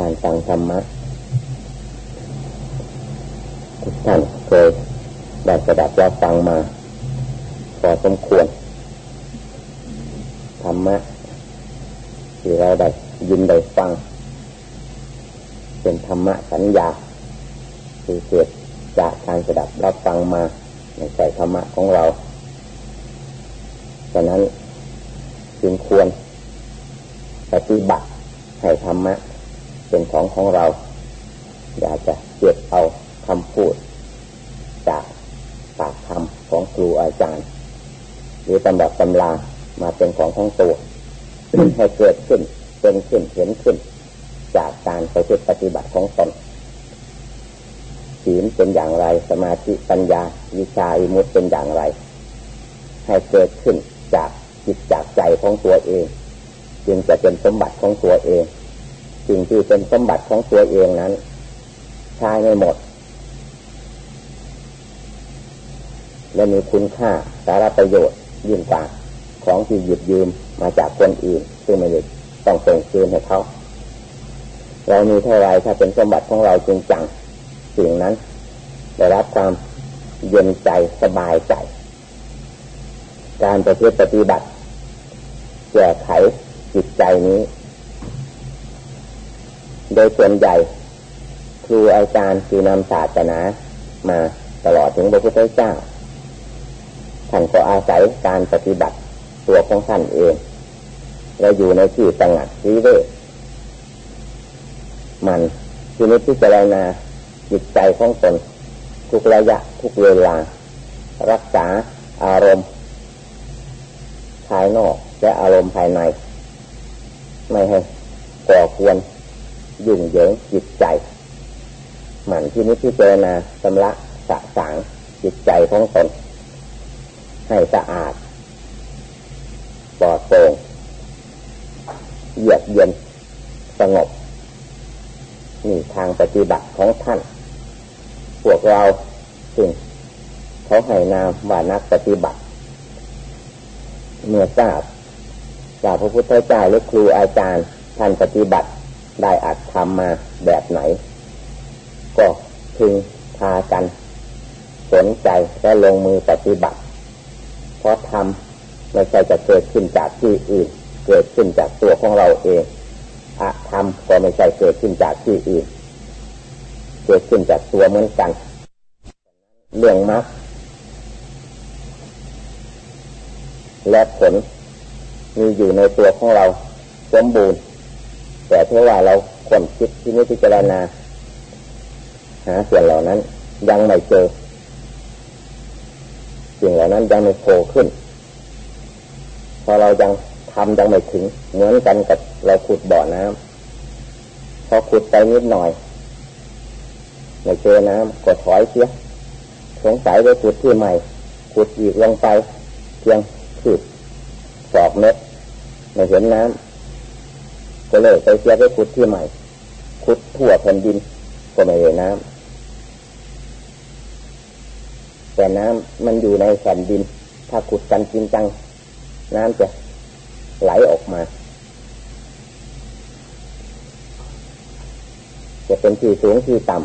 การฟังธรรมะทุกท่านเคยได้สดับรับฟังมาพอสมควรธรรมะที่เราได้ยินได้ฟัง เป็นธรรมะสัญญาคือเกิดจากการสดับรับฟังมาในใจธรรมะของเราฉะนั้นจึงควรปฏิบัติให้ธรรมะ เป็นของของเรา อยากจะเก็บเอาคำพูด จากปากคำของครูอาจารย์ หรือตำรับตำลามาเป็นของของตัวให้เกิดขึ้นเป็นขึ้นเห็นขึ้น จากการไปปฏิบัติของตนศีลเป็นอย่างไร สมาธิปัญญา วิชาอิมุตเป็นอย่างไร ให้เกิดขึ้นจากจิตจากใจของตัวเอง จึงจะเป็นสมบัติของตัวเอง สิ่งที่เป็นสมบัติของตัวเองนั้นใช้ไม่หมด และมีคุณค่าสาระประโยชน์ยิ่งกว่าของที่หยิบยืมมาจากคนอื่น ซึ่งไม่ได้ต้องส่งคืนให้เขา เรามีเท่าไรถ้าเป็นสมบัติของเราจริงจังสิ่งนั้นได้รับความเย็นใจสบายใจ การปฏิปฏิบัติแก้ไขจิตใจนี้ โดยส่วนใหญ่ครูอาจารย์คือนำศาสนามาตลอดถึงพระพุทธเจ้าท่านก็อาศัยการปฏิบัติตัวของท่านเองและอยู่ในที่สงัดวิเวกมันที่นี้พิจารณาจิตใจของตนทุกระยะทุกเวลา รักษาอารมณ์ ภายนอกและอารมณ์ภายใน ไม่ให้ก่อควร ยุ่งเหยิงจิตใจ หมั่นที่นี้พิจารณาสำละสะสางจิตใจของตนให้สะอาดปลอดโปร่งเยือกเย็นสงบนี่ทางปฏิบัติของท่าน พวกเราสิ่งเขาให้นามว่านักปฏิบัติ เมื่อทราบจากพระพุทธเจ้าหรือครูอาจารย์ท่านปฏิบัติ ได้อัดทำมาแบบไหน ก็พึงพากัน สนใจและลงมือปฏิบัติ เพราะทำไม่ใช่จะเกิดขึ้นจากที่อื่น เกิดขึ้นจากตัวของเราเองอะธรรมก็ไม่ใช่เกิดขึ้นจากที่อื่น เกิดขึ้นจากตัวเหมือนกัน เรื่องมรรคและผลมีอยู่ในตัวของเราสมบูรณ์ แต่เท่าว่าเราคนคิดที่นี้พิจารณาหาส่วนเหล่านั้น ยังไม่เจอสิ่งเหล่านั้นยังไม่โผล่ขึ้น พอเรายังทำยังไม่ถึง เหมือนกันกับเราขุดบ่อน้ำพอขุดไปนิดหน่อยไม่เจอน้ำก็ถอยเสียสงสัยไปขุดที่ใหม่ขุดอีกลงไปเพียงขุดสอบเม็ดไม่เห็นน้ำ ก็เลยไปเสียไปขุดที่ใหม่ ขุดทั่วแผ่นดินก็ไม่เห็นน้ำแต่น้ำมันอยู่ในแผ่นดิน ถ้าขุดกันจริงจัง น้ำจะไหลออกมา จะเป็นที่สูงที่ต่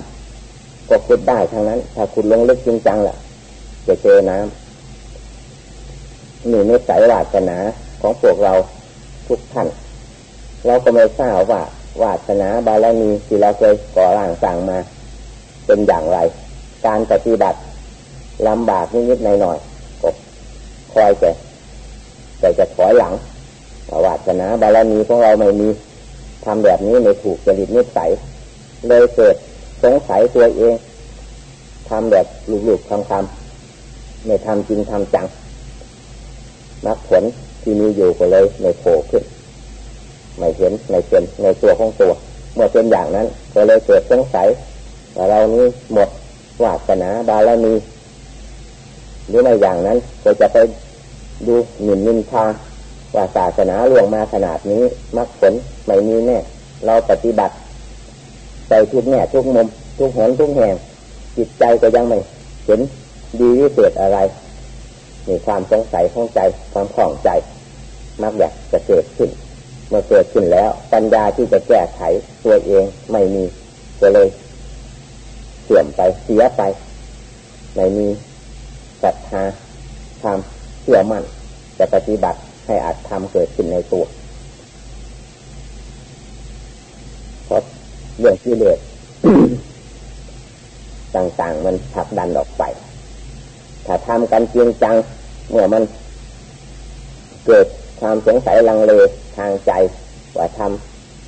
ำก็ขุดได้ทั้งนั้น ถ้าขุดลงลึกจริงจังแหละจะเจอน้ำนี่นิสัยวาสนาของพวกเราทุกท่าน เราก็ไม่ทราบว่าวาสนาบารมีที่เราเคยก่อร่างสร้างมา เป็นอย่างไร การปฏิบัติลำบากนิดๆหน่อยๆก็คอยแต่แต่จะถอยหลังวาสนาบารมีของเราไม่มีทำแบบนี้ไม่ถูกจริตนิสัยเลยเกิดสงสัยตัวเองทำแบบหลุกๆคำๆไม่ทำจริงทำจังนักผลที่มีอยู่ก็เลยไม่โผล่ขึ้น ไม่เห็นไม่เป็นในตัวของตัวเมื่อเป็นอย่างนั้นก็เลยเกิดสงสัยว่าเรานี้หมดวาสนาบารมีหรือในอย่างนั้นก็จะไปดูหมิ่นนินทาว่าศาสนาล่วงมาขนาดนี้มรรคผลไม่มีแน่เราปฏิบัติไปทุกแง่ทุกมุมทุกหนทุกแห่งจิตใจก็ยังไม่เห็นดีวิเศษอะไรมีความสงสัยของใจความคล่องใจมักอยากจะเกิดขึ้น เมื่อเกิดขึ้นแล้ว ปัญญาที่จะแก้ไขตัวเองไม่มีก็เลยเสื่อมไปเสียไป ไม่มีศรัทธาความเชื่อมั่นจะปฏิบัติให้อาจทำเกิดขึ้นในตัวเพราะเรื่องที่เลสต่างๆ มันผลักดันออกไป ถ้าทำกันจริงจัง เมื่อมันเกิดความสงสัยลังเล ทางใจว่าท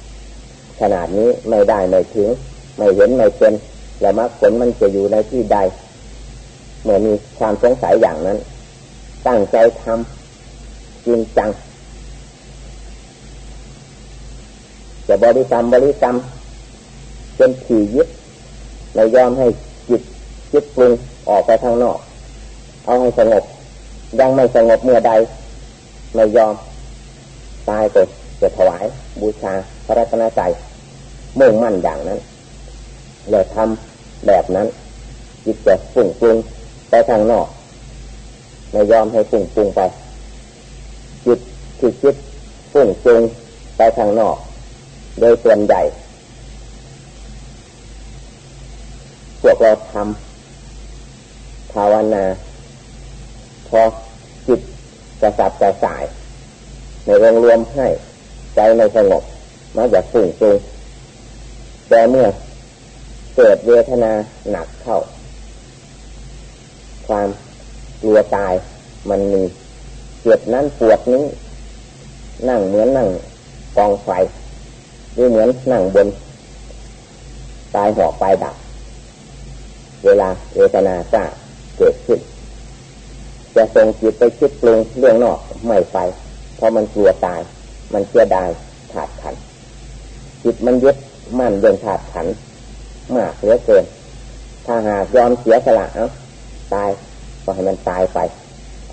ำขนาดนี้ไม่ได้ไม่ถึง ไม่เห็นไม่เป็นแล้วมรรคผลมันจะอยู่ในที่ใด เมื่อมีความสงสัยอย่างนั้น ตั้งใจทำจริงจังจะบริกรรมบริกรรมเป็นขี่ยึดไม่ยอมให้จิตจิตปรุงออกไปทางนอก เอาให้สงบ ยังไม่สงบเมื่อใด ไม่ยอม ตายก็จะถวายบูชาพระรัตนตรัยมุ่งมั่นอย่างนั้นเลยทำแบบนั้นจิตจะปุ่งปรุงไปทางนอกไม่ยอมให้ปุ่งปรุงไป จิตที่จิตปุ่งปรุงไปทางนอก โดยส่วนใหญ่พวกเราทำภาวนาพอจิตกระสับกระส่าย ในรวมรวมให้ใจในสงบมักจะฝุ่งจุงแต่เมื่อเกิดเวทนาหนักเข้า ความกลัวตายมันมีเจ็บนั้นปวดนี้ นั่งเหมือนนั่งกองไฟหรือเหมือนนั่งบนตายหอกไปดับ เวลาเวทนาจ้าเกิดขึ้น จะส่งจิตไปคิดปรุงเรื่องนอกไม่ไป เพราะมันกลัวตาย มันเชื่อได้ขาดขัน จิตมันยึดมั่นยังขาดขันมากเหลือเกิน ถ้าหากยอมเสียสละเอาตายก็ให้มันตายไป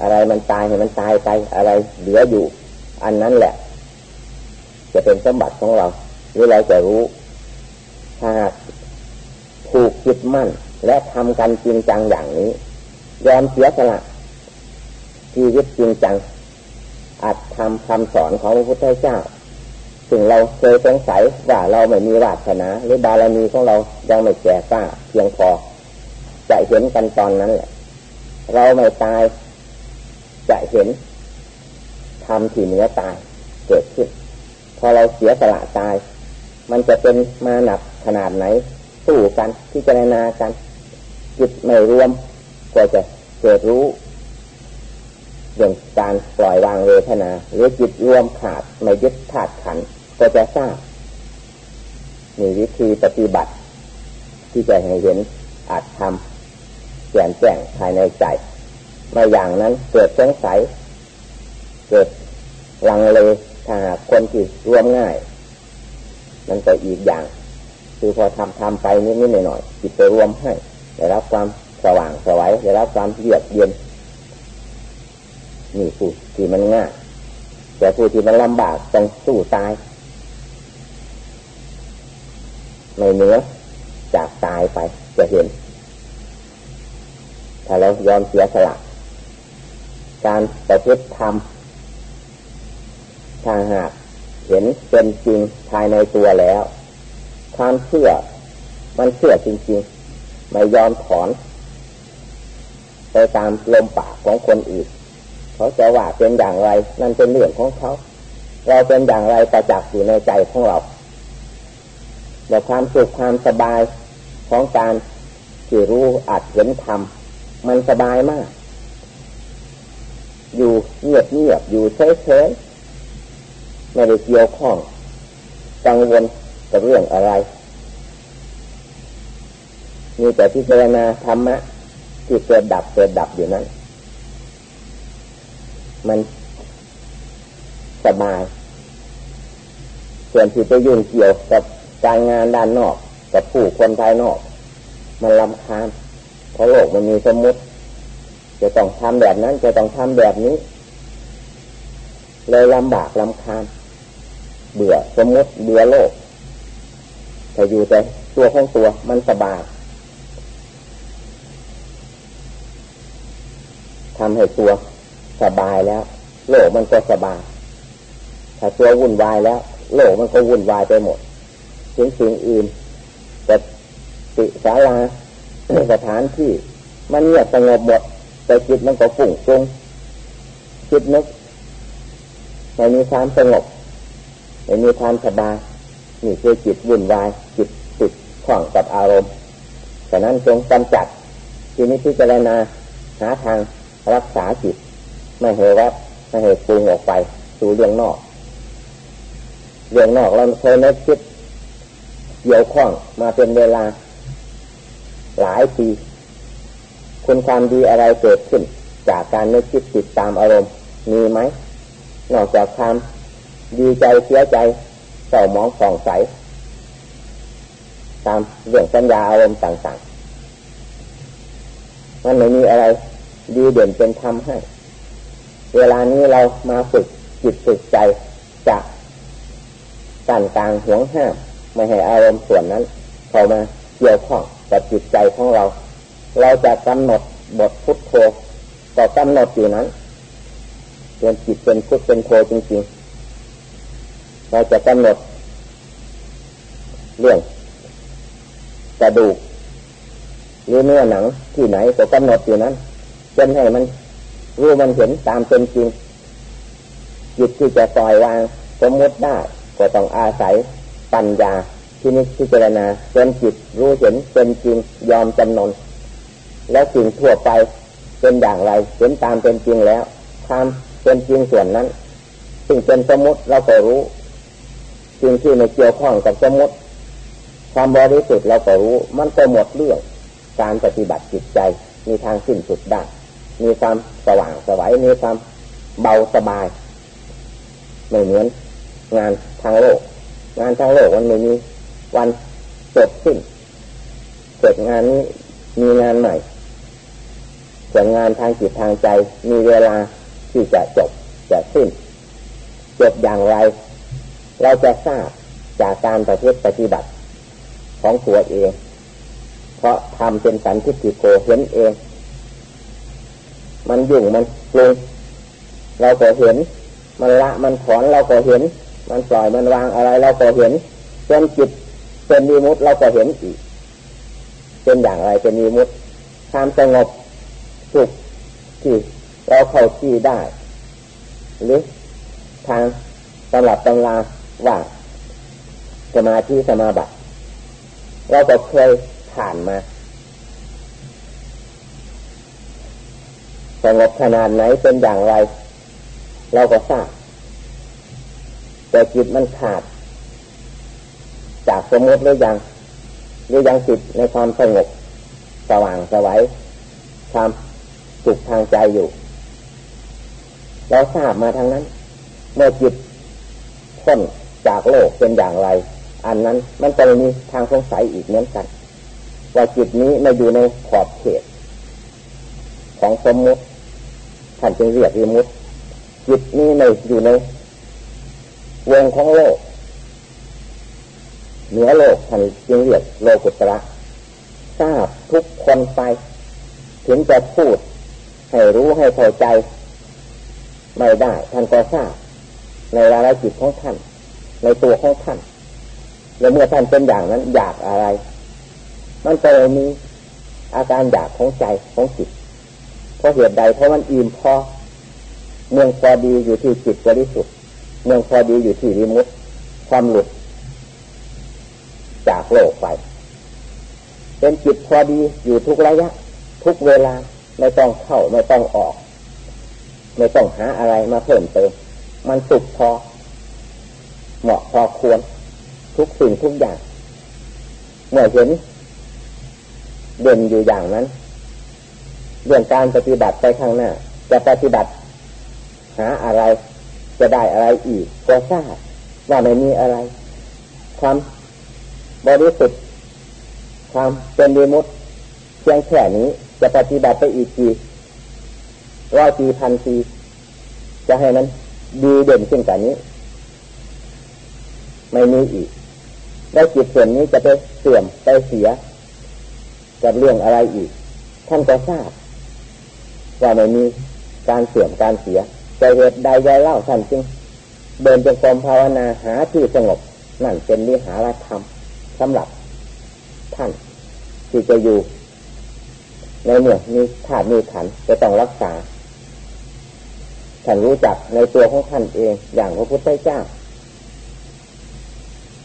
อะไรมันตายให้มันตายไป อะไรเหลืออยู่ อันนั้นแหละ จะเป็นสมบัติของเราหรือเราจะรู้ ถ้าถูกจิตมั่น และทำกันจริงจังอย่างนี้ ยอมเสียสละชีวิตจริงจัง อาจทำคำสอนของพระพุทธเจ้าถึงเราเคยสงสัยว่าเราไม่มีวาสนาหรือบารมีของเรายังไม่แก่กล้าเพียงพอจะเห็นกันตอนนั้นแหละ เราไม่ตายจะเห็นทำที่เหนือตายเกิดขึ้น พอเราเสียสละตาย มันจะเป็นมาหนักขนาดไหนสู้กันที่เจะนากันจิตไม่รวมก็จะเกิดรู้ เรื่องการปล่อยวางเวทนา หรือจิตรวมขาดไม่ยึดขาดขันก็จะทราบมีวิธีปฏิบัติ ที่จะให้เห็นอาจทำเปลี่ยนแปลงภายในใจม่อย่างนั้นเกิดสงสัย เกิดลังเลถ้าหากคนที่รวมง่าย มันก็อีกอย่าง คือพอทำทำไปนิดๆหน่อยๆจิตไปรวมให้ได้รับความสว่างสวัยได้รับความเยือกเย็น นี่ผู้ที่มันง่ายแต่ผู้ที่มันลำบากต้องสู้ตายไม่เนื้อจากตายไปจะเห็น ถ้าเรายอมเสียสละการประพฤติธรรมถ้าหากเห็นเป็นจริงภายในตัวแล้ว ความเชื่อมันเชื่อจริงๆ ไม่ยอมถอน ไปตามลมปากของคนอื่น เขาจะว่าเป็นอย่างไรนั่นเป็นเรื่องของเขา เราเป็นอย่างไรประจักษ์อยู่ในใจของเราแต่ความสุขความสบายของการที่รู้อัดเห็นทำมันสบายมาก อยู่เงียบเงียบอยู่เฉยเฉยไม่ได้เกี่ยวข้องกังวลกับเรื่องอะไรมีแต่พิจารณาธรรมะที่เกิดดับเกิดดับอยู่นั้น มันสบายส่วนที่ไปยุ่งเกี่ยวกับการงานด้านนอก กับผู้คนภายนอก มันลำคาญเพราะโลกมันมีสมมติ จะต้องทำแบบนั้น จะต้องทำแบบนี้ เลยลำบากลำคาญ เบื่อสมมติเบื่อโลกแต่อยู่แต่ตัวของตัวมันสบายทำให้ตัว สบายแล้ว โลกมันก็สบาย ถ้าตัววุ่นวายแล้ว โลกมันก็วุ่นวายไปหมดถึงสิ่งอื่นแต่ติศาลาสถานที่ มันเงียบสงบหมดแต่จิตมันก็ฝุ่งฟุ้งคิดนึกไม่มีความสงบไม่มีความสบายนี่คือจิตวุ่นวายจิตติดข้องกับอารมณ์ฉะนั้นจงกำจัดทีนี้พิจารณาหาทางรักษาจิต ไม่ให้รับไม่ให้ปรุงออกไปสู่เรื่องนอก เรื่องนอกเราเคยนึกคิดเกี่ยวข้องมาเป็นเวลา หลายปีคุณความดีอะไรเกิดขึ้น จากการนึกคิดติดตามอารมณ์ มีไหมนอกจากความดีใจเสียใจเศร้ามองส่องใสตามเรื่องสัญญาอารมณ์ต่างๆมันไม่มีอะไรดีเด่นเป็นธรรมให้ เวลานี้เรามาฝึกจิตฝึกใจจะกันกลางห่วงห้ามไม่ให้อารมณ์ส่วนนั้น เข้ามาเกี่ยวข้องกับจิตใจของเรา เราจะกำหนดบทพุทโธก็กำหนดอยู่นั้นเป็นจิตเป็นพุทเป็นโธจริงๆ เราจะกำหนด เรื่องกระดูกหรือเนื้อหนังที่ไหนก็กำหนดอยู่นั้นจนให้มัน รู้มันเห็นตามเป็นจริงจิตที่จะปล่อยวางสมมติได้ก็ต้องอาศัยปัญญาที่นิพิจารณาจนจิตรู้เห็นเป็นจริงยอมจำนน แล้วสิ่งทั่วไปเป็นอย่างไรเห็นตามเป็นจริงแล้วความเป็นจริงส่วนนั้น สิ่งเป็นสมมติเราก็รู้สิ่งที่ไม่เกี่ยวข้องกับสมมติความบริสุทธิ์เราก็รู้ มันก็หมดเรื่องการปฏิบัติจิตใจมีทางสิ้นสุดได้ มีความสว่างสวัยมีความเบาสบายไม่เหมือนงานทางโลก งานทางโลกมันไม่มีวันจบสิ้นเสร็จงานนี้มีงานใหม่ส่วนงานทางจิตทางใจมีเวลาที่จะจบจะสิ้น จบอย่างไร เราจะทราบจากการปฏิบัติปฏิบัติของตัวเอง เพราะทำเป็นสันทิฏฐิโกเห็นเอง มันยุ่งมันปรุงเราก็เห็น มันละมันถอนเราก็เห็น มันปล่อยมันวางอะไรเราก็เห็นจนจิตเป็นมีมุตเราก็เห็นอีก เป็นอย่างไรเป็นมีมุตความสงบสุขที่เราเข้าที่ได้ หรือทางตำรับตำราว่าสมาธิสมาบัติเราก็เคยผ่านมา สงบขนาดไหนเป็นอย่างไร เราก็ทราบแต่จิตมันขาด จากสมมติหรือยังหรือยังจิตในความสงบสว่างสวัยความสุขทางใจอยู่ เราทราบมาทางนั้น เมื่อจิตพ้นจากโลกเป็นอย่างไร อันนั้นมันจะมีทางสงสัยอีกเหมือนกัน ว่าจิตนี้ไม่อยู่ในขอบเขต ของสมมติ ท่านจึงเรียกวิมุตจิตนี้ไม่อยู่ในวงของโลกเหนือโลกท่านจึงเรียกโลกุตระทราบทุกคนไป ถึงจะพูด ให้รู้ให้พอใจ ไม่ได้ ท่านก็ทราบ ในรายจิตของท่าน ในตัวของท่านแล้วเมื่อท่านเป็นอย่างนั้นอยากอะไร มันก็เลยมีอาการอยากของใจของจิต ราะเหตุใดเพราะมันอิ่มพอเมืองพอดีอยู่ที่จิตบริสุทธิ์เมืองพอดีอยู่ที่ริมุตความหลุด จากโลกไป เป็นจิตพอดีอยู่ทุกระยะ ทุกเวลาไม่ต้องเข้าไม่ต้องออก ไม่ต้องหาอะไรมาเพิ่มเติมมันสุขพอ เหมาะพอควร ทุกสิ่งทุกอย่างเมื่อเห็นเด่นอยู่อย่างนั้น เรื่องการปฏิบัติไปข้างหน้า จะปฏิบัติ หาอะไร จะได้อะไรอีกก็ทราบว่าไม่มีอะไร ความบริสุทธิ์ความเป็นดีมุตเพียงแค่นี้ จะปฏิบัติไปอีกกี่ร้อยปีพันปีจะให้นั้นดีเด่นขึ้นกว่านี้ ไม่มีอีก แล้วจิตส่วนนี้จะไปเสื่อมไปเสียกับเรื่องอะไรอีก ท่านก็ทราบ ว่าไม่มีการเสื่อมการเสียใจเหตุใดใจเล่าท่านจึงเดินจงกรมภาวนาหาที่สงบนั่นเป็นวิหารธรรมสำหรับท่านที่จะอยู่ ในเมื่อมีธาตุมีขันจะต้องรักษาท่านรู้จักในตัวของท่านเอง อย่างพระพุทธเจ้า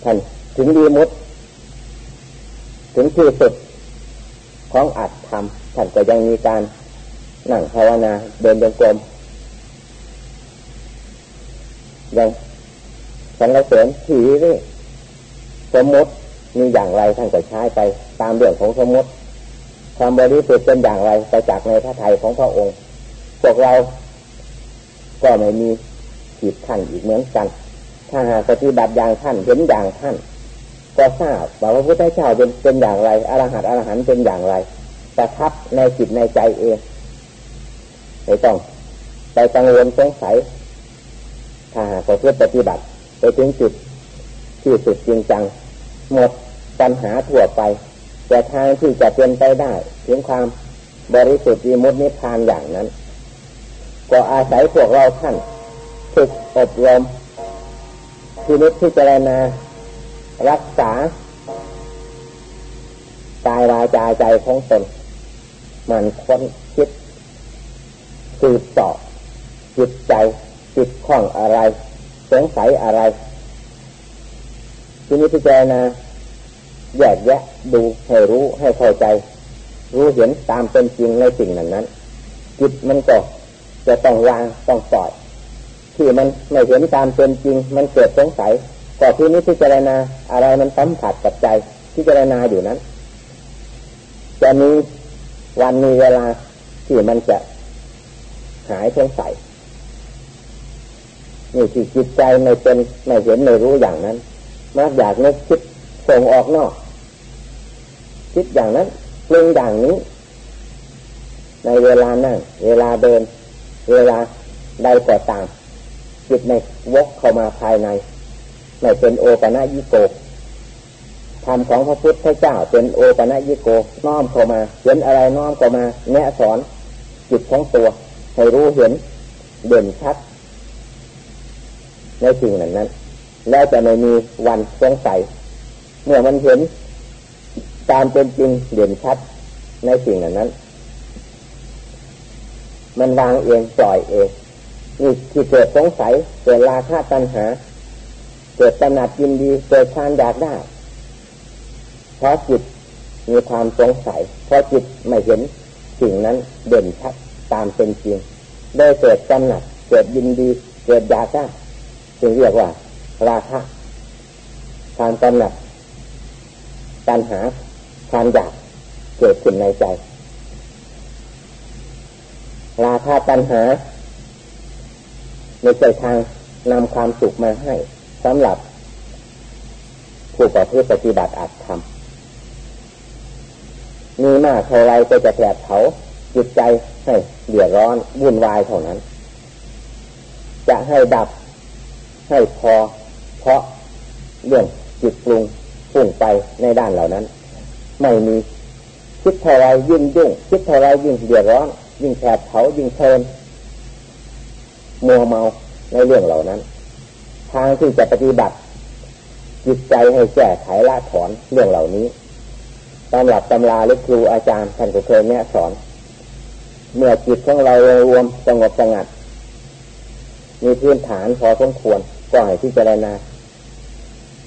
ท่านถึงดีมุดถึงที่สุดของอัดทำท่านก็ยังมีการ นั่งภาวนาเดินจงกรมยังสรรเสริญทีนี่สมมติมีอย่างไรท่านก็ใช้ไปตามเรื่องของสมมติ ความบริสุทธิ์เป็นอย่างไรไปจากในพระทัยของพระองค์พวกเราก็ไม่มีขีดขั้นอีกเหมือนกัน ถ้าหากปฏิบัติอย่างท่านเห็นอย่างท่าน ก็ทราบว่าพระพุทธเจ้าเป็นเป็นอย่างไรอรหัตอรหันเป็นอย่างไรประทับในจิตในใจเอง ไม่ต้อง ไปกังวลสงสัยถ้าหากเพื่อปฏิบัติ ไปถึงจุดที่สุดจริงจัง หมดปัญหาทั่วไป แต่ทางที่จะเป็นไปได้ถึงความบริสุทธิ์มุดนิพานอย่างนั้น ก็อาศัยพวกเราท่านฝึกอบรมทีนิพพิจารณารักษากายวาจาใจของตนมันค้นคิด สืบสอจิตใจจิตข้องอะไร สงสัยอะไร ทีนี้พิจารณาแยกแยะดูให้รู้ให้เข้าใจ รู้เห็นตามเป็นจริงในสิ่งนั้นนั้นจิตมันก็จะต้องวางต้องปล่อยที่มันไม่เห็นตามเป็นจริง มันเกิดสงสัยก็ที่นี้พิจารณาอะไรมันสัมผัสกับใจพิจารณาอยู่นั้น จะมีวันมีเวลาที่มันจะ หายสงสัยนี่ที่จิตใจไม่เป็นไม่เห็นไม่รู้อย่างนั้นมักอยากนึกคิดส่งออกนอก คิดอย่างนั้นปรุงอย่างนี้ ในเวลานั่ง เวลาเดิน เวลาใดก็ตามจิตในวกเข้ามาภายในไม่เป็นโอปะนะยิโกธรรมของพระพุทธเจ้าเป็นโอปะนะยิโกน้อมเข้ามาเห็นอะไรน้อมเข้ามา แนะสอนจิตของตัว ให้รู้เห็นเด่นชัดในสิ่งนั้นนั้น แล้วจะไม่มีวันสงสัยเมื่อมันเห็นตามเป็นจริงเด่นชัดในสิ่งนั้นนั้น มันวางเองปล่อยเองนี่ที่เกิดสงสัยเกิดราคะตัณหา เกิดตนัดยินดีเกิดชานอยากได้เพราะจิตมีความสงสัยเพราะจิตไม่เห็นสิ่งนั้นเด่นชัด ตามเป็นจริงได้เกิดกำหนัดเกิดยินดี เกิดอยากได้จึงเรียกว่า ราคะความกำหนัดปัญหาความอยากเกิดขึ้นในใจ ราคาปัญหาในใจทางนำความสุขมาให้สำหรับ ผู้ประพฤติปฏิบัติอาจทำมีมากเท่าไรก็จะแผดเผา จิตใจให้เดือดร้อนวุ่นวายเท่านั้น จะให้ดับให้พอ เพราะเรื่องจิตปรุงปุ่งไปในด้านเหล่านั้น ไม่มีคิดเท่าไรยิ่งยุ่งคิดเท่าไรยิ่งเดือดร้อน ยิ่งแผดเผายิ่งเพลินมัวเมาในเรื่องเหล่านั้น ทางที่จะปฏิบัติ จิตใจให้แก้ไขละถอนเรื่องเหล่านี้ตำหรับตำราหรือครูอาจารย์ท่านก็เคยแนะสอน เมื่อจิตของเรารวมสงบสงัด มีพื้นฐานพอสมควรก็ให้พิจารณา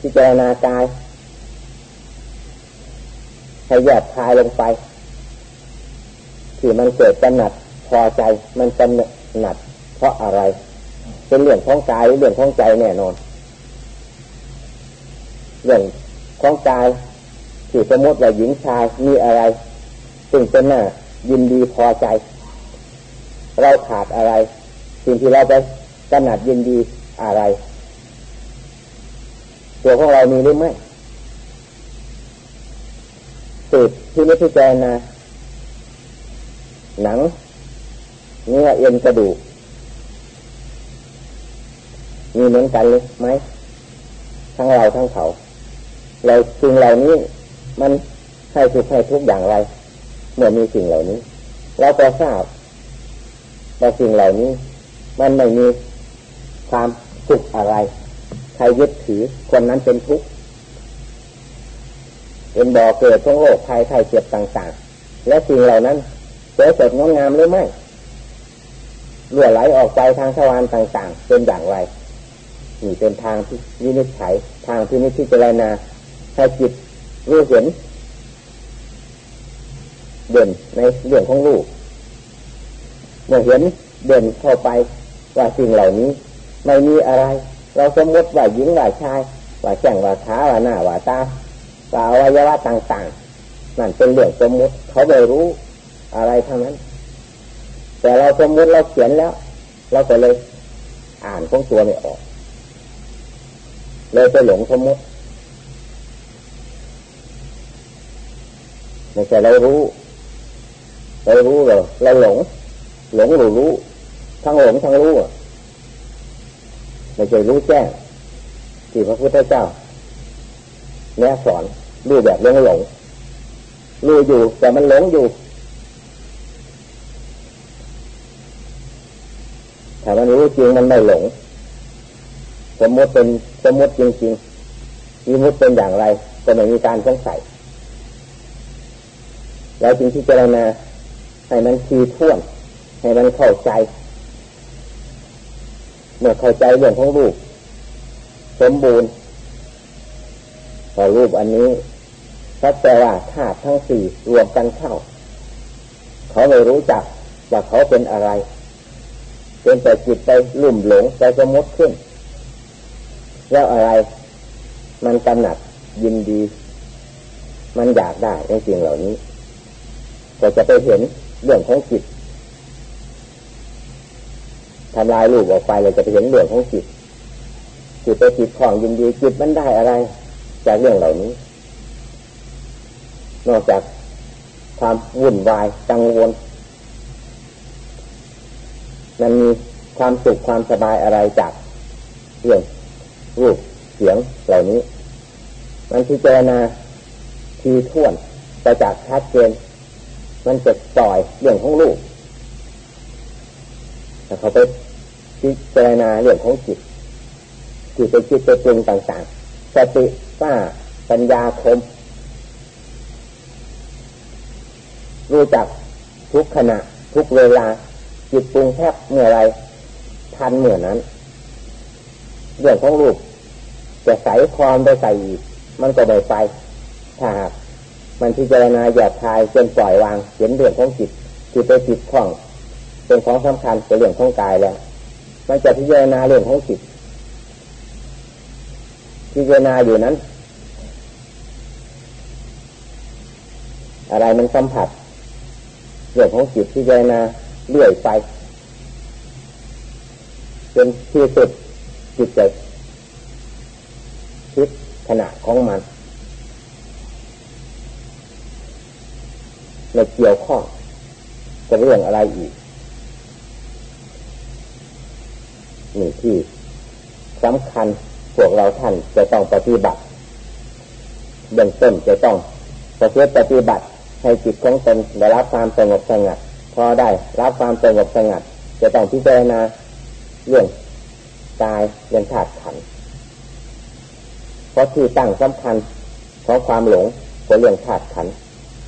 พิจารณากายให้แยกคายลงไปที่มันเกิดกำหนัดพอใจมันกำหนัด เพราะอะไร เป็นเรื่องของกายหรือเรื่องของใจแน่นอนเรื่องของกายที่สมมติว่าหญิงชายมีอะไร ซึ่งเป็นหน้ายินดีพอใจ เราขาดอะไร สิ่งที่เราไปกำหนัดยินดีอะไร ตัวของเรามีหรือไม่สืบที่นิพพานนะหนัง เนื้อเอ็นกระดูกมีเหมือนกันเลยไหมทั้งเราทั้งเขา เราสิ่งเหล่านี้มันให้ทุกให้ทุกอย่างไร เมื่อมีสิ่งเหล่านี้ เราก็ทราบ ว่สิ่งเหล่านี้ มันไม่มีความสุขอะไร ใครยึดถือคนนั้นเป็นทุกข์เป็นบ่อเกิดของโรคภัยไข้เจ็บต่าง ๆ และสิ่งเหล่านั้นสวยสดงดงามหรือไม่ล่วไหลออกไปทางสวรรค์ต่าง ๆ เป็นอย่างไรนี่เป็นทางที่วินิจฉัยทางที่นิพพานาให้จิตรู้เห็นเด่นในเรื่องของลูก เมื่อเห็นเด่นเข้าไปว่าสิ่งเหล่านี้ ไม่มีอะไร เราสมมติว่าหญิงว่าชาย ว่าแข้งว่าขาว่าหน้าว่าตาว่าอวัยวะต่างๆนั่นเป็นเรื่องสมมติเขาไม่รู้อะไรทั้งนั้น แต่เราสมมติเราเขียนแล้ว เราก็เลยอ่านของตัวไม่ออก เลยไปหลงสมมติไม่ใช่เรารู้เรารู้เราเราหลง หลงหรือรู้ ทั้งหลงทั้งรู้ไม่ใช่รู้แจ้งที่พระพุทธเจ้าแนะสอนรู้แบบหลงหลงรู้อยู่แต่มันหลงอยู่ถ้ามันรู้จริงมันไม่หลง สมมติเป็นสมมติจริงๆมีมุติเป็นอย่างไร ก็ไม่มีการสงสัยแล้วจึงที่เจรณาให้มันทีท่วน ให้มันเข้าใจ เมื่อเข้าใจเรื่องของรูป สมบูรณ์พอรูปอันนี้ถ้าแต่ว่าธาตุทั้งสี่รวมกันเข้า เขาไม่รู้จักว่าเขาเป็นอะไร เป็นแต่จิตไปลุ่มหลงไปสมมติขึ้น แล้วอะไร มันกำหนัดยินดี มันอยากได้ในสิ่งเหล่านี้ก็จะไปเห็นเรื่องของจิต ทำลายรูปออกไปเราจะไปเห็นเรื่องของจิตจิตไปจิตของยินดีจิตมันได้อะไร จากเรื่องเหล่านี้ นอกจากความวุ่นวายกังวลมันมีความสุขความสบายอะไรจากเรื่องรูปเสียงเหล่านี้ มันพิจารณาทีท่วนไปจากชัดเจนมันจะปล่อยเรื่องของลูก แต่เขาไปพิจารณาเรื่องของจิตจิตไปคิดไปปรุงต่างๆสติป้าปัญญาคม รู้จักทุกขณะ ทุกเวลา จิตปรุงแทบเมื่อไรทันเมื่อนั้น เรื่องของลูกจะใส่ความไปใส่อีก มันก็ไม่ไปถ้าหากมันพิจารณาหยาบคายจนปล่อยวางเห็นเรื่องของจิตจิตไปจิตคล่อง เป็นของสำคัญเป็นเรื่องของกายแล้วมันจะพิจารณาเรื่องของจิตพิจารณาอยู่นั้น อะไรมันสัมผัสเรื่องของจิตพิจารณาเลื่อยไปเป็นที่สุดจิตใจคิดขณะของมันไม่เกี่ยวข้องกับเรื่องอะไรอีก นี่ที่สำคัญพวกเราท่านจะต้องปฏิบัติเบื้องต้นจะต้องประพฤติปฏิบัติให้จิตของตนได้รับความสงบสงัด พอได้รับความสงบสงัด จะต้องพิจารณาเรื่องกายเรื่องธาตุขันเพราะที่ตั้งสำคัญของความหลงก็เรื่องธาตุขัน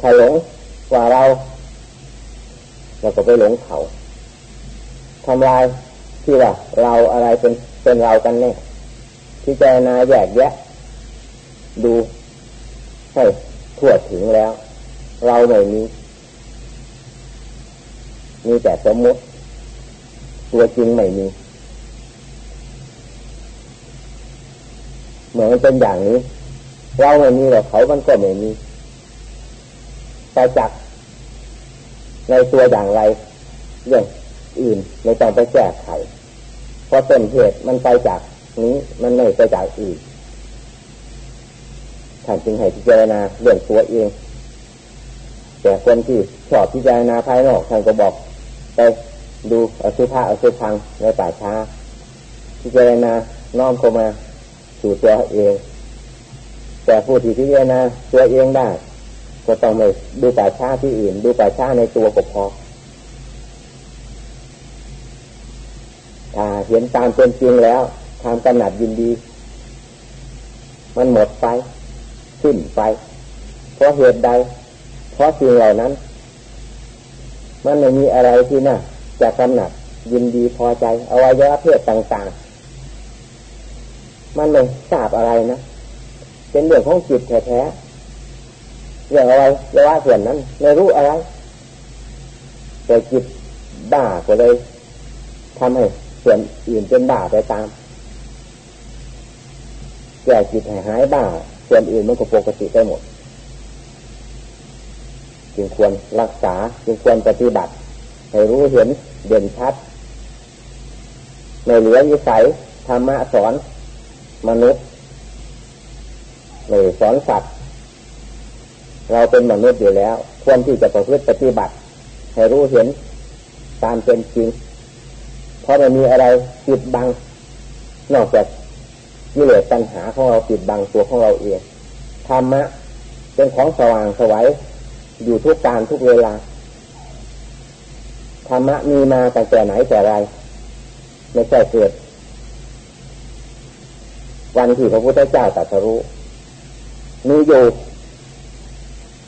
ถ้าหลงว่าเราเราก็ไปหลงเขาทำลาย ที่ว่าเราอะไรเป็นเป็นเรากันแน่ที่เจนาแยกแยะ ดูให้ทั่วถึงแล้ว เราไม่มีมีแต่สมมติ ตัวจริงไม่มีเหมือนเป็นอย่างนี้ เราไม่มีแต่เขามันก็ไม่มีแต่จักในตัวอย่างไรเรื่อง อื่นไม่ต้องไปแก้ไขเพราะต้นเหตุมันไปจากนี้มันไม่ไปจากอื่นท่านจึงให้พิจารณาเรื่องตัวเอง แต่คนที่ชอบพิจารณาภายนอกท่านก็บอกไปดูอสุภะอสุพังในป่าช้า พิจารณาน้อมเข้ามาสู่ตัวเอง แต่ผู้ที่พิจารณาตัวเองได้ ก็ต้องไม่ดูป่าช้าที่อื่น ดูป่าช้าในตัวก็พอถ้า เห็นตามเป็นจริงแล้วความกำหนัดยินดี มันหมดไปสิ้นไป เพราะเหตุใด เพราะสิ่งเหล่านั้น มันไม่มีอะไรที่น่าจะกำหนัดยินดีพอใจอวัยวะเพศต่างๆ มันไม่ทราบอะไรนะเป็นเรื่องของจิตแท้ๆเรื่องอะไรอวัยวะส่วนนั้นไม่รู้อะไร แต่จิตบ้าก็เลยทำให้ ส่วนอื่นเป็นบ้าไปตามแก่จิตหายบ้า ส่วนอื่นมันก็ปกติไปหมด จึงควรรักษา จึงควรปฏิบัติ ให้รู้เห็นเด่นชัด ในเหลือวิสัยธรรมะสอนมนุษย์ในสอนสัตว์ เราเป็นมนุษย์อยู่แล้ว ควรที่จะประพฤติปฏิบัติ ให้รู้เห็นตามเป็นจริง เพราะมันมีอะไรปิดบัง นอกจากกิเลสปัญหาของเราปิดบังตัวของเราเองธรรมะเป็นของสว่างสวัยอยู่ทุกการทุกเวลาธรรมะมีมาแต่แต่ไหนแต่ไรไม่ใช่เกิด วันที่พระพุทธเจ้าตรัสรู้มีอยู่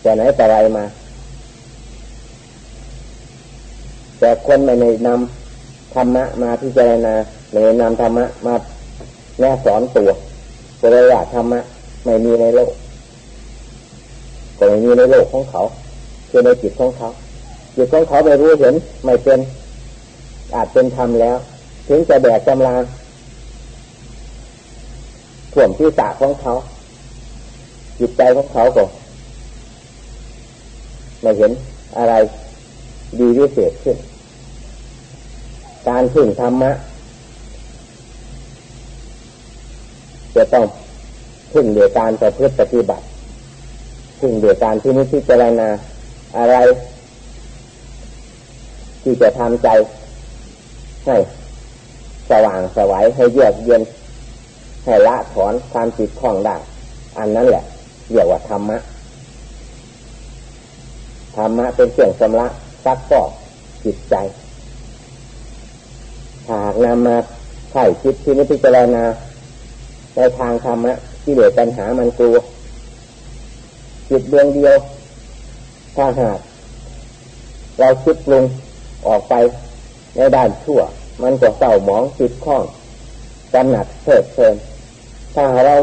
แต่ไหนแต่ไรมา แต่คนไม่ในนำ ธรรมะมาพิจารณาไม่ในนำธรรมะมาแนะสอนตัวก็เลยว่าธรรมะไม่มีในโลกก็ไม่มีในโลกของเขา คือในจิตของเขาจิตของเขาไม่รู้เห็นไม่เป็นอาจเป็นธรรมแล้ว ถึงจะแบกกำลังถ่วมที่สะของเขา จิตใจของเขาก็ไม่เห็นอะไรดีวิเศษขึ้น การถึงธรรมะจะต้องถึงเดียการประพฤติปฏิบัติถึงเดียการที่นิพจารณาอะไร ที่จะทำใจให้สว่างสวัยให้เยือกเย็นให้ละถอนความจิตคล้องได้อันนั้นแหละเรียกว่าธรรมะธรรมะเป็นเครื่องชำระซักฟอกจิตใจ หากนำมาไถ่คิดที่นิพพานาในทางธรรมะที่เหลือปัญหามันกลัวจิตดวงเดียว ถ้าหากเราคิดปรุงออกไปในด้านชั่ว มันก็เศร้าหมองจิตข้องกำหนัดเพลิดเพลินถ้าเรา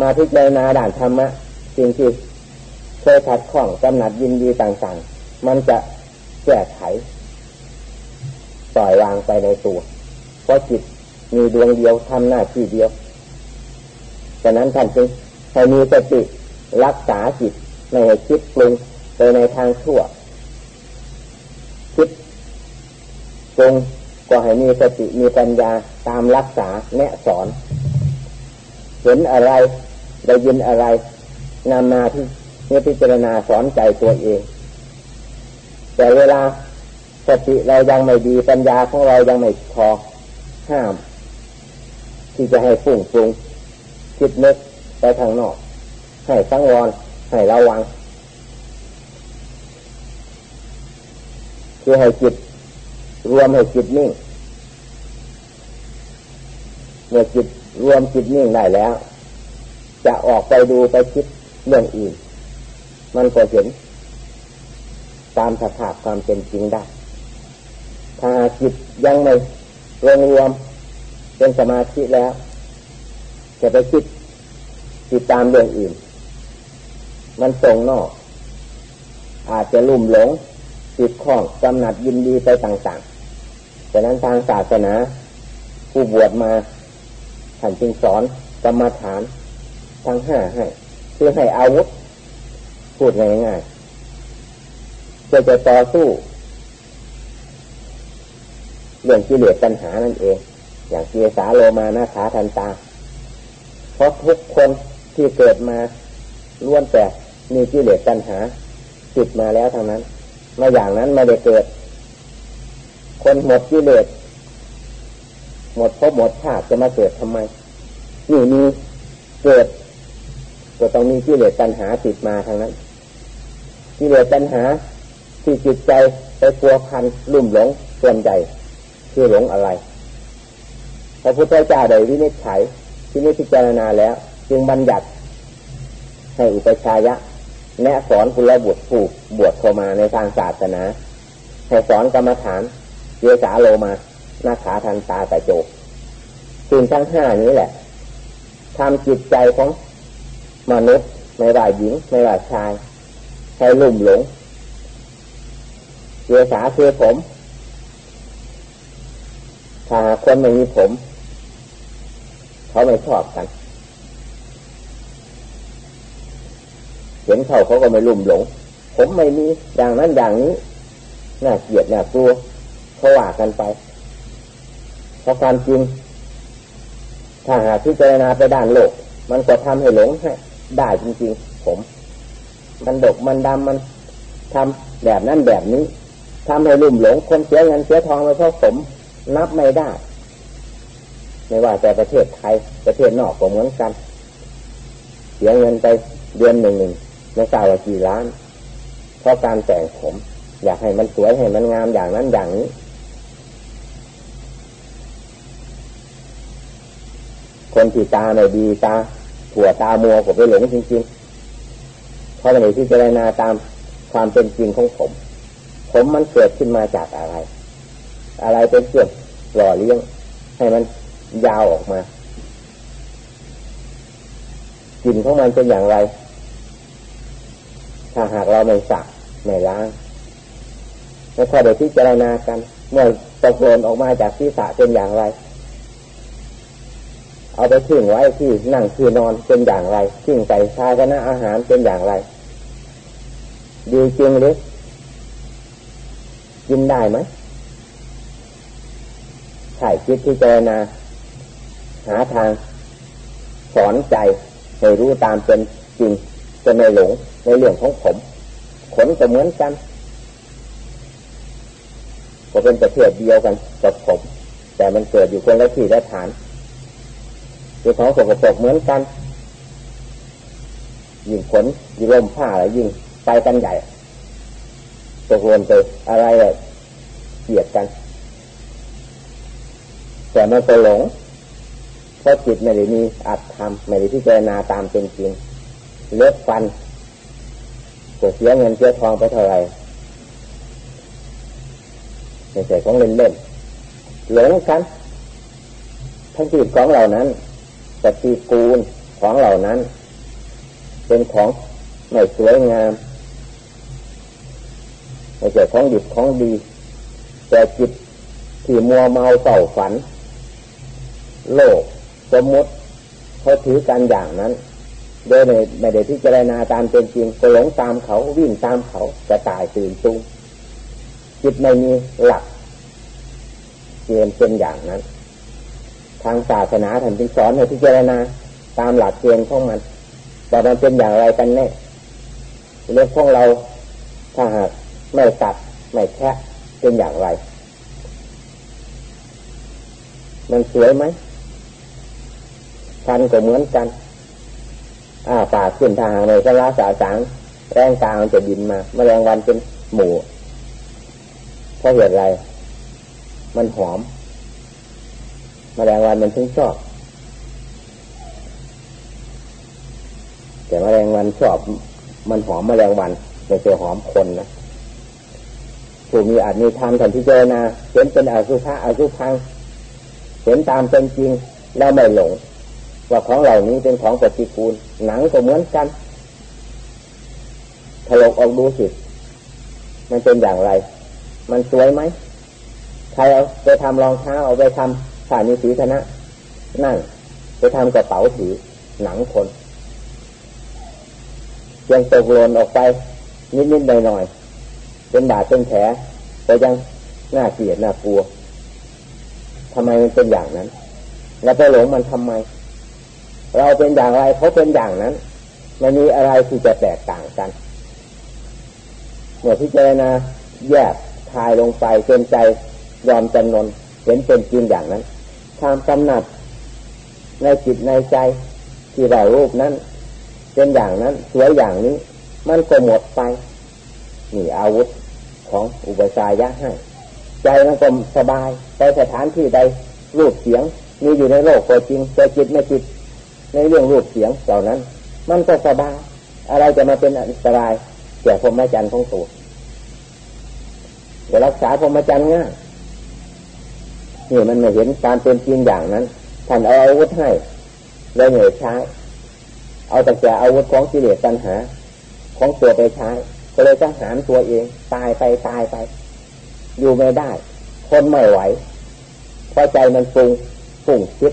มาพิจารณาด่านธรรมะสิ่งที่เคยขัดข้องกำหนัดยินดีต่างๆ มันจะแก้ไข ล่อยวางไปในตัว เพราะจิตมีดวงเดียวทำหน้าที่เดียวฉะนั้นท่านจึงให้มีสติรักษาจิตไม่ให้คิดปรุงไปในทางชั่ว คิดปรุงก็ให้มีสติมีปัญญาตามรักษาแนะสอน เห็นอะไรได้ยินอะไรนำมาที่เมื่อพิจารณาสอนใจตัวเอง แต่เวลา สติเรายังไม่ดีปัญญาของเรายังไม่พอห้าม ที่จะให้ฟุ้งฟรุงคิดนึกไปทางนอก ให้สังวรให้ระวังคือให้จิตรวมให้จิตนิ่งเมื่อจิตรวมจิตนิ่งได้แล้ว จะออกไปดูไปคิดเรื่องอื่น มันก็เห็นตามสภาพความเป็นจริงได้ ถ้าจิตยังไม่รวมรวมเป็นสมาธิแล้ว จะไปคิดติดตามเรื่องอื่น มันส่งนอก อาจจะลุ่มหลงติดข้องกำหนัดยินดีไปต่างๆฉะนั้นทางศาสนา ผู้บวชมาท่านจึงสอนกรรมฐานทั้งห้าให้เพื่อให้อาวุธ พูดง่ายๆเพื่อจะต่อสู้ เรื่องกิเลสปัญหานั่นเอง อย่างเกียสาโลมานาขาทันตา เพราะทุกคนที่เกิดมาล้วนแต่มีกิเลสปัญหาติดมาแล้วทางนั้นมาอย่างนั้นไม่ได้เกิด คนหมดกิเลสหมดพบหมดชาติจะมาเกิดทำไมนี่มีเกิดก็ต้องมีกิเลสตัณหาติดมาทางนั้นกิเลสตัณหาที่จิตใจไปกลัวพันลุ่มหลงส่วนใหญ่ คือหลงอะไรพระพุทธเจ้าได้วินิจฉัยที่นิพจารณาแล้ว จึงบัญญัติให้อุปชายะ แนะสอนคุลบุตรผูกบวชเข้ามาในทางศาสนา ให้สอนกรรมฐานเยสาโลมานาขาทันตาตะโจกสิ่งทั้งห้านี้แหละทำจิตใจของมนุษย์ไม่ว่าหญิงไม่ว่าชายให้ลุ่มหลงเยสาคือผม ถ้าคนไม่มีผม เขาไม่ชอบกัน เห็นเขาเขาก็ไม่ลุ่มหลง ผมไม่มีอย่างนั้นอย่างนี้น่าเกลียดน่ากลัวเขาว่ากันไปเพราะความจริง ถ้าหากพิจารณาไปด้านโลก มันก็ทำให้หลงให้ได้จริงๆ ผม มันดกมันดำมันทำแบบนั้นแบบนี้ทำให้ลุ่มหลงคนเสียเงินเสียทองไปเพราะผม นับไม่ได้ ไม่ว่าแต่ประเทศไทยประเทศนอกก็เหมือนกัน เสียเงินไปเดือนหนึ่งหนึ่งไม่ทราบว่ากี่ล้าน เพราะการแต่งผม อยากให้มันสวยให้มันงามอย่างนั้นอย่างนี้คนที่ตาไม่ดีตาถั่วตามัวผมไปหลงจริงๆ เพราะในที่เจรณาตามความเป็นจริงของผม ผมมันเกิดขึ้นมาจากอะไร อะไรเป็นเครื่อง หล่อเลี้ยง ให้มันยาวออกมากลิ่นของมันเป็นอย่างไร ถ้าหากเราไม่สักไม่ล้างแล้วพอเดี๋ยวที่เจรณากันเมื่อตกหล่นออกมาจากที่สะเป็นอย่างไร เอาไปทิ้งไว้ที่นั่งคือนอนเป็นอย่างไรทิ้งใส่ชาชนะอาหารเป็นอย่างไร ดีจริงหรือกินได้ไหม ถ่ายคิดที่เจนาหาทางสอนใจให้รู้ตามเป็นจริงจะไม่หลงในเรื่องของผมขนก็เหมือนกันก็เป็นประเภทเดียวกันกับผม แต่มันเกิดอยู่คนละที่ละฐานเป็นของสกปรกเหมือนกันยิ่งขนยิ่งลมผ้าอะไรยิ่งไปกันใหญ่ตกลงไปอะไรเกลียดกัน แต่มันก็หลงเพราะจิตไม่ได้มีอัตธรรมไม่ได้พิจารณาตามเป็นจริงเลือดฟันก็เสียเงินเสียทองไปเท่าไหร่ไม่ใช่ของเล่นเล่นหลงกันทั้งจิตของเหล่านั้นปฏิกูลของเหล่านั้น เป็นของไม่สวยงามไม่ใช่ของดิบของดี แต่จิตที่มัวเมาเศร้าฝัน โลก สมมติเขาถือกันอย่างนั้น โดยไม่ได้พิจารณาตามเป็นจริงก็หลงตามเขาวิ่งตามเขาจะตายตื่นตุ้งจิตไม่มีหลักเกณฑ์เป็นอย่างนั้น ทางศาสนาท่านจึงสอนให้พิจารณาตามหลักเกณฑ์ของมันว่มันเป็นอย่างไรกันแน่เรื่องของเราถ้าหากไม่ตัดไม่แค่เป็นอย่างไร มันสวยไหม ฟันก็เหมือนกันอ่าปากขึ้นทางในสลาสาสางแรงกลางจะบินมาแมลงวันเป็นหมูเพราะเหตุไร มันหอมแมลงวันมันถึงชอบ แต่แมลงวันชอบ มันหอมแมลงวันไม่ใช่หอมคนนะผู้มีอาจมีธรรมทันที่เจนาเห็นเป็นอาสุภะอาสุพังเห็นตามเป็นจริงแล้วไม่หลง ว่าของเหล่านี้เป็นของปฏิกูล หนังก็เหมือนกันถลกออกดูสิมันเป็นอย่างไร มันสวยไหมใครเอาไปทำรองเท้าเอาไปทำสานิสีธนะ นั่งไปทำกระเป๋าถือหนังคนยังตกหล่นออกไป นิดๆหน่อยๆเป็นบาดเป็นแผลแต่ยังน่าเกลียดน่ากลัวทำไมมันเป็นอย่างนั้น แล้วไปหลงมันทำไม เราเป็นอย่างไรเขาเป็นอย่างนั้นไม่มีอะไรที่จะแตกต่างกัน เมื่อพิจารณาแยกทายลงไปเป็นใจยอมจำนนเห็นเป็นจริงอย่างนั้นทำกำหนัดในจิตในใจที่เรารูปนั้น เป็นอย่างนั้นสวยอย่างนี้ มันก็หมดไปนี่อาวุธของอุปสายะให้ใจมันก็สบายไปสถานที่ใดรูปเสียงมีอยู่ในโลกก็จริงแต่จิตไม่จิต ในเรื่องรูปเสียงเหล่านั้น มันก็สบายอะไรจะมาเป็นอันตรายแก่พรหมจรรย์ของตัวจะรักษาพรหมจรรย์ง่ายนี่มันไม่เห็นการเป็นจริงอย่างนั้นท่านเอาอาวุธให้เลยเหนื่อยใช้เอาแต่แก่อาวุธของกิเลสตัณหา ของตัวไปใช้ก็เลยต้องหารตัวเอง ตายไปตายไป อยู่ไม่ได้ทนไม่ไหวพราะใจมันฟุ้งฟุ้งคิด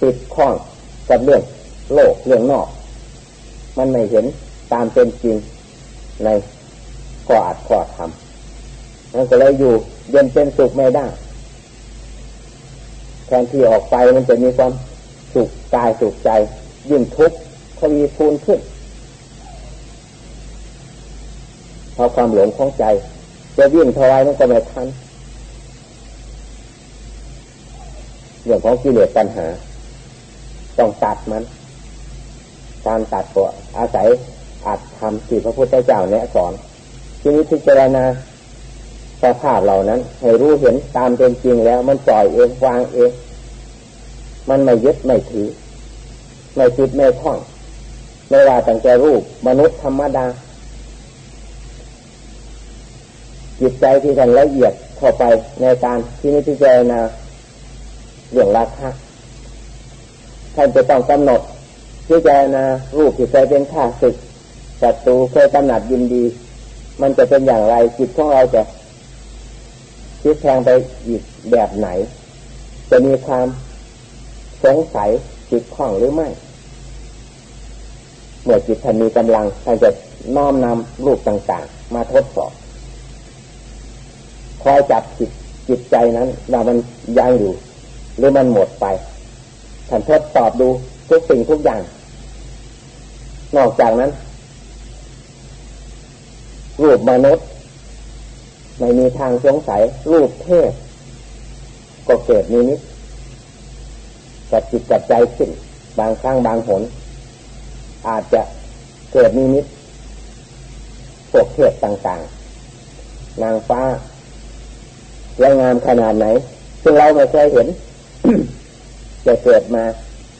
ติดข้อง กับเรื่องโลกเรื่องนอก มันไม่เห็นตามเป็นจริงในข้ออัดข้อทำมันก็เลยอยู่เย็นเป็นสุขไม่ได้แทนที่ออกไปมันจะมีความสุขกายสุขใจ ยิ่งทุกข์ทวีคูณขึ้นเพราะความหลงของใจ จะวิ่งเท่าไรมันก็ไม่ทันเรื่องของกิเลสปัญหา ต้องตัดมัน การตัดก็อาศัยอัดทำที่พระพุทธเจ้าแนะสอนทีนี้พิจารณาสภาพเหล่านั้น ให้รู้เห็นตามเป็นจริงแล้ว มันปล่อยเองวางเอง มันไม่ยึดไม่ถือ ไม่จิตไม่ท่องไม่ว่าตั้งแต่รูปมนุษย์ธรรมดา จิตใจที่ท่านละเอียดเข้าไปในการที่นิพพานาเรื่องราคา ท่านจะต้องกำหนดพิจารณารูปที่เคยเป็นข้าศึกศัตรูเคยกำหนัดยินดี มันจะเป็นอย่างไรจิตของเราจะคิดแทงไปอีกแบบไหน จะมีความสงสัยจิตข้องหรือไม่ เมื่อจิตท่านมีกำลังท่านจะน้อมนำรูปต่างๆ มาทดสอบคอยจับจิตจิตใจนั้นว่ามันยังอยู่หรือมันหมดไป ท่านทดสอบดูทุกสิ่งทุกอย่าง นอกจากนั้น รูปมนุษย์ ไม่มีทางสงสัย รูปเทพ ก็เกิดนิมิตกับจิตกับใจขึ้น บางครั้งบางหน อาจจะเกิดนิมิตพวกเทพต่างๆ นางฟ้าสวยงามขนาดไหน ซึ่งเราไม่เคยเห็น จะเกิดมา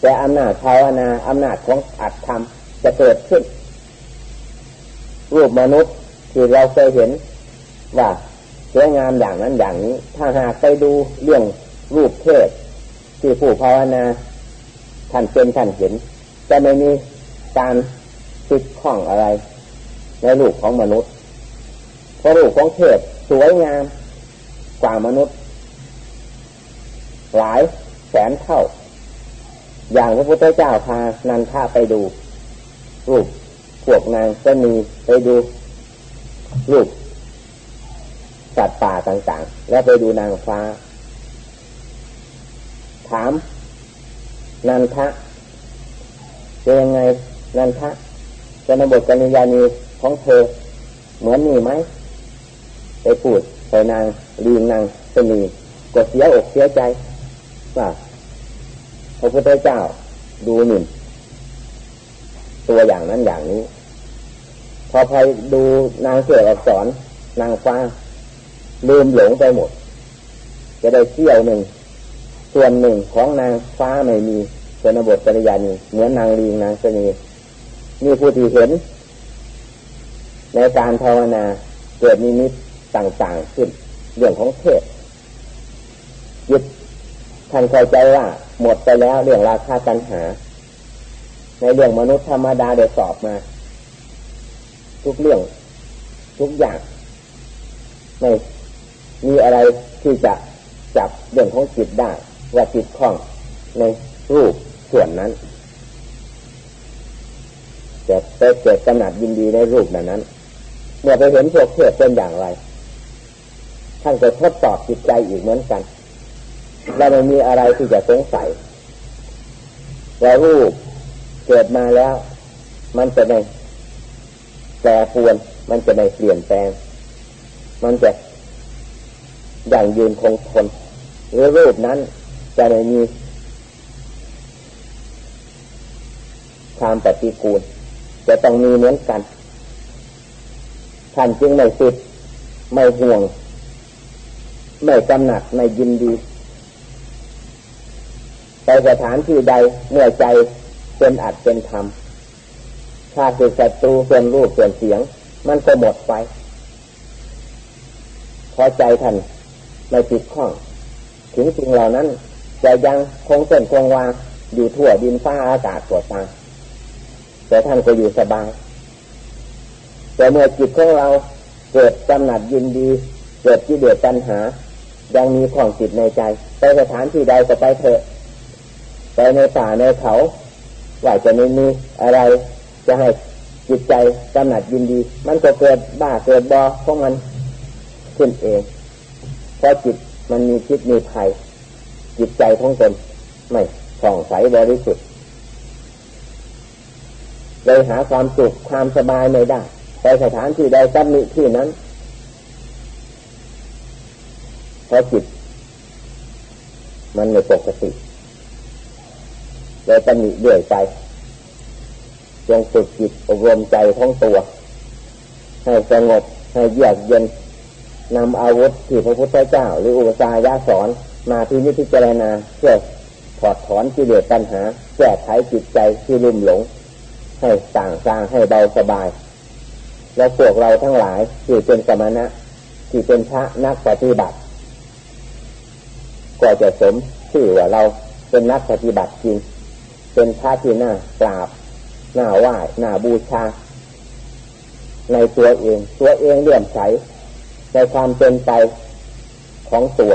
แต่อำนาจภาวนาอำนาจของอัตธรรมจะเกิดขึ้น รูปมนุษย์ที่เราเคยเห็นว่าสวยงามอย่างนั้นอย่างนี้ ถ้าหากไปดูเรื่องรูปเทพที่ผู้ภาวนาท่านเป็นท่านเห็น จะไม่มีการติดข้องอะไร ในรูปของมนุษย์เพราะรูปของเทพสวยงามกว่ามนุษย์ หลายแสนเท่า อย่างพระพุทธเจ้าพานันทาไปดูรูปพวกนางก็มีไปดูรูปสัตว์ป่าต่างๆ แล้วไปดูนางฟ้า ถาม นันทะเป็นยังไงนันทะจะนบทกัญญาณีของเธอ เหมือนนี่ไหมไปพูดไปนางลีนางสนีก็เสียอกเสียใจว่า พระพุทธเจ้าดูหนึ่งตัวอย่างนั้นอย่างนี้ พอไปดูนางเสืออักษรนางฟ้า ลืมหลงไปหมด จะได้เที่ยวหนึ่ง ส่วนหนึ่งของนางฟ้าไม่มีชนบทปริยานีเหมือนนางลีนางสนีมีผู้ที่เห็น ในการภาวนาเกิดนิมิตต่างๆขึ้น เรื่องของเทศยึด ท่านเข้าใจว่าหมดไปแล้วเรื่องราคาตัญหา ในเรื่องมนุษย์ธรรมดาเดี๋ยวสอบมา ทุกเรื่อง ทุกอย่างไม่มีอะไรที่จะจับเรื่องของจิตได้ ว่าจิตคล้องในรูปส่วนนั้นจะไปเกิดกำหนัดยินดีในรูปนั้นนั้นเมื่อไปเห็นพวกเทศเป็นอย่างไร ท่านก็ทดสอบจิตใจอีกเหมือนกัน เราไม่มีอะไรที่จะสงสัยว่ารูปเกิดมาแล้ว มันจะไม่แปรปวน มันจะไม่เปลี่ยนแปลง มันจะอย่างยืนคงทนหรือรูปนั้นจะไม่มีความปฏิกูลจะต้องมีเหมือนกัน ท่านจึงไม่ติดไม่ห่วง ไม่กำหนัดไม่ยินดี ไปสถานที่ใดเมื่อใจเป็นอัดเป็นธรรมถ้าสึกศัตรูเส่วนรูปเส่วนเสียง มันก็หมดไปพอใจท่านไม่ติดข้อง ถึงสิ่งเหล่านั้นจะยังคงเส้นคงวาอยู่ทั่วดินฟ้าอากาศตัวตาแต่ท่านก็อยู่สบายแต่เมื่อจิตของเราเกิดกำหนัดยินดี เกิดที่เดือดปัญหา ยังมีของจิตในใจ ไปสถานที่ใดก็ไปเถอะ ไปในป่าในเขาว่าจะไม่มีอะไร จะให้จิตใจกำหนัดยินดี มันก็เกิดบ้าเกิดบอเพราะมันขึ้นเองเพราะจิตมันมีคิดมีภัยจิตใจของตนไม่ส่องใสบริสุทธิ์เลยหาความสุขความสบายไม่ได้ไปสถานที่ใดตำหนิที่นั้นเพราะจิต มันไม่ปกติ เลยตำหนิเรื่อยไปจงฝึกจิตอบรมใจของตัว ให้สงบให้เยือกเย็นนำอาวุธที่พระพุทธเจ้า หรืออุปสายาสอนมาที่นิพพานาเพื่อถอดถอนกิเลสปัญหา แก้ไขจิตใจที่ลุ่มหลง ให้ต่างสร้างให้เบาสบาย แล้วพวกเราทั้งหลายที่เป็นสมณะ ที่เป็นพระนักปฏิบัติ ก็จะสมชื่อว่าเราเป็นนักปฏิบัติจริง เป็นพระที่น่ากราบน่าไหว้น่าบูชา ในตัวเอง ตัวเองเลื่อมใสในความเป็นไปของตัว